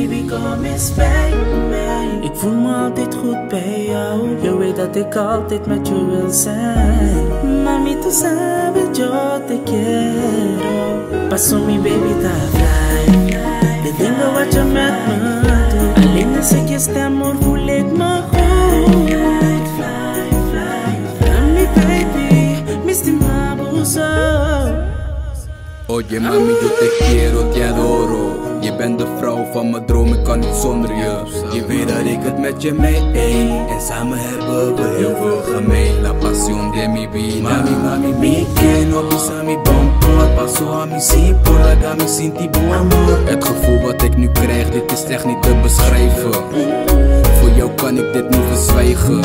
6. Baby, kom eens bij mij. Ik voel me altijd goed bij jou. Je weet dat ik altijd met je wil zijn. Mami, tu sabes, yo te quiero. Paso mi baby, ta fly. De dingen wat je met me doet. Alleen als ik je stem hoor, voel ik me goed. Mi baby, mi estimado zo. Oye mami, yo te quiero, te adoro. Je bent de vrouw van mijn droom, ik kan niet zonder je. Je weet dat ik het met je mee een. En samen hebben we heel veel gemeen. La pasión de mi vida. Mami, mami, mi que no pisa mi bompor. Paso a mi si por la gami sin tipo amor. Het gevoel wat ik nu krijg, dit is echt niet te beschrijven. Voor jou kan ik dit niet verzwijgen.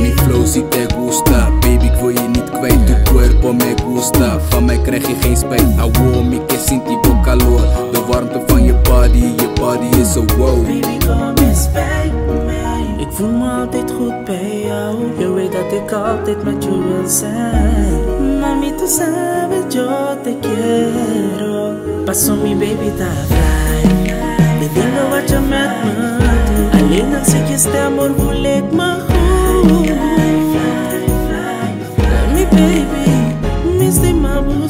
Mi flow si te gusta, baby, ik wil je niet kwijt. Tu cuerpo me gusta, van mij krijg je geen spijt. Awo, mi que sintivo calor. De warmte van je body, je body is zo wow. Baby, kom eens bij mij. Ik voel me altijd goed bij jou. Je weet dat ik altijd met je wil zijn. Mami, tu sabes, yo te quiero. Paso mi baby, ta fly. De dingen wat je met me doet. Alleen als ik je stem hoor, voel ik me goed. Mi baby, mi estimado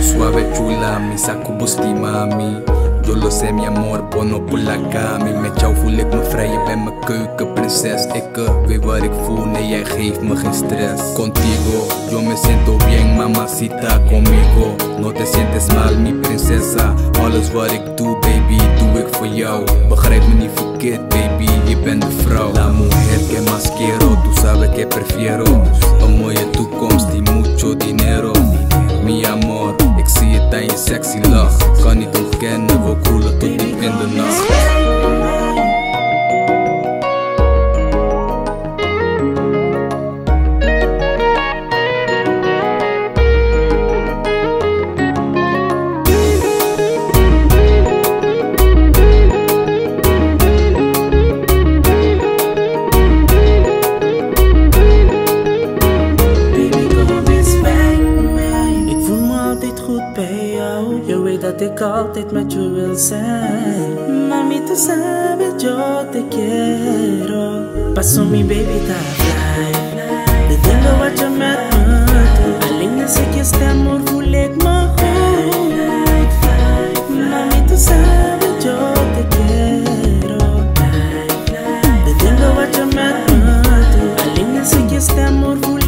Suave chula, mi saco busti mami. Yo lo sé mi amor, bono por la kami Met jou voel ik me vrij, je bent mijn keukenprinses Ik weet wat ik voel, nee jij geeft me geen stress Contigo, yo me siento bien mamacita conmigo. No te sientes mal mi princesa. Alles wat ik doe baby, doe ik voor jou. Begrijp me niet verkeerd baby, je bent de vrouw. La mujer que más quiero, tú sabes que prefiero. Een mooie toekomst die mucho dinero. Mi amor, ik zie het aan je sexy lach. Kan niet ontkennen, we kroelen tot diep in de nacht dat ik altijd met je wil. Mami, tu sabes, yo te quiero. Paso mi baby, ta fly. Dingen wat je met me doet. Alleen als ik je stem hoor. Mami, tu sabes, yo te quiero. Dingen wat je met me doet. Alleen als ik je stem hoor, voel